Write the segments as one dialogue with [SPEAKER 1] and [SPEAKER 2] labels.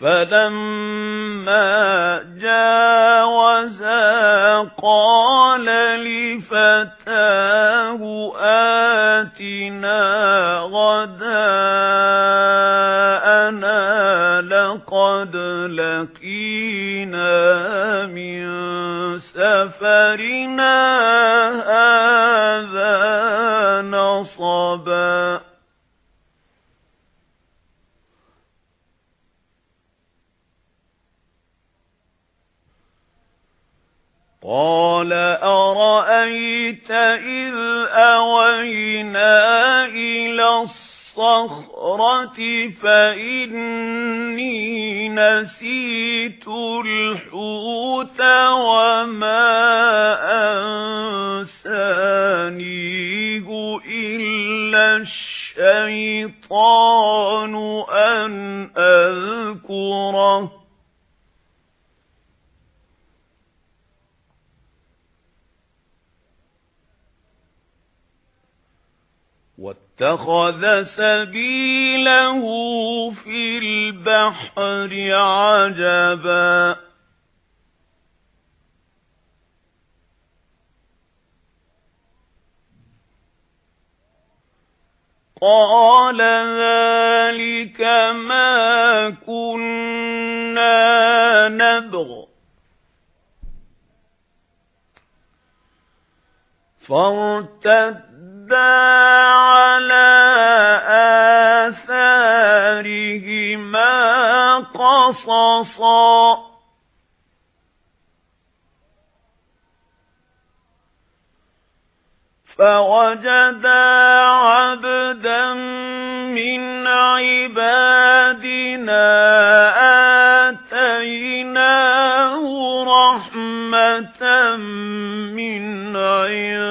[SPEAKER 1] فَلَمَّا جَاوَزَا قَالَ لِفَتَاهُ آتِنَا غَدَاءَنَا لَقَدْ لَقِينَا مِنْ سَفَرِنَا هَذَا نَصَبًا قَالَ أَرَأَيْتَ إِذْ أَوَيْنَا إِلَى الصَّخْرَةِ فَإِنِّي نَسِيتُ الْحُوتَ وَمَا أَنسَانِيهُ إِلَّا الشَّيْطَانُ أَنْ أَذْكُرَهُ وَاتَّخَذَ سَبِيلَهُ فِي الْبَحْرِ عَجَبًا. قَالَ ذَلِكَ مَا كُنَّا نَبْغِ. فَارْتَدَّا فَوَجَدَا عَبْدًا مِنْ عِبَادِنَا آتَيْنَاهُ رَحْمَةً مِنْ عِنْدِنَا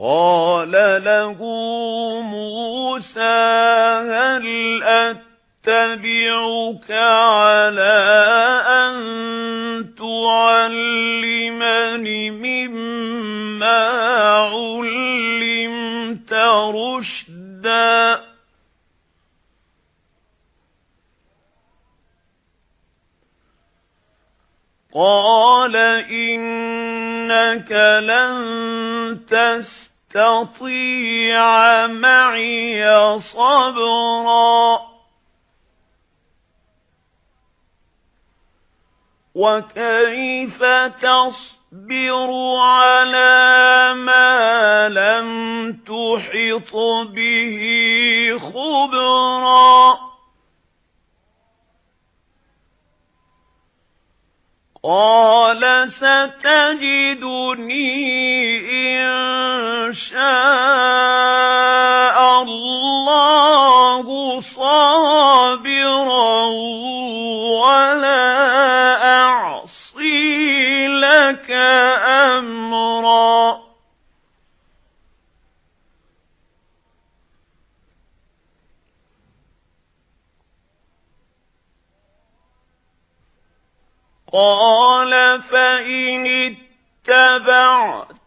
[SPEAKER 1] قَالَ لَهُ مُوسَى هَلْ أَتَّبِعُكَ عَلَى أَن تُعَلِّمَنِ مِمَّا عُلِّمْتَ رُشْدًا؟ قَالَ إِنَّكَ لَن تَسْتَطِيعَ مَعِيَ صَبْرًا وَكَيْفَ تَصْبِرُ عَلَى مَا لَمْ تُحِطْ بِهِ خُبْرًا قَالَ سَتَجِدُنِي شَاءَ اللَّهُ صَابِرًا وَلَا أَعْصِي لَكَ أَمْرًا. قَالَ فَإِنِ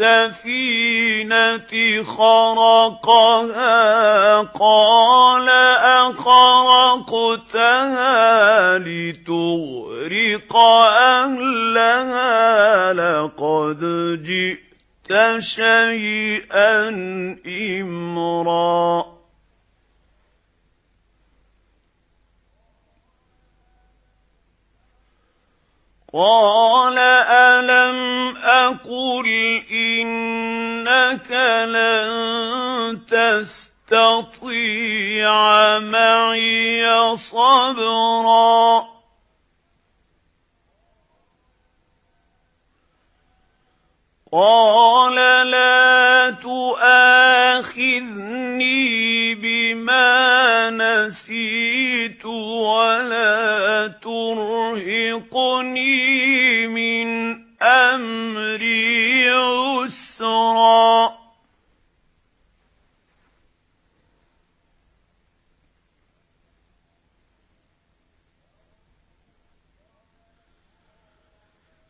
[SPEAKER 1] السَّفِينَةِ خَرَقَهَا قَالَ أَخَرَقْتَهَا لِتُغْرِقَ أَهْلَهَا لَقَدْ جِئْتَ شَيْئًا إِمْرًا. قَالَ أَلَمْ أَقُلْ لَن تستطيع معي صبرا. قال لا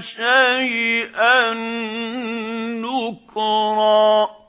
[SPEAKER 1] شيئا نكرا.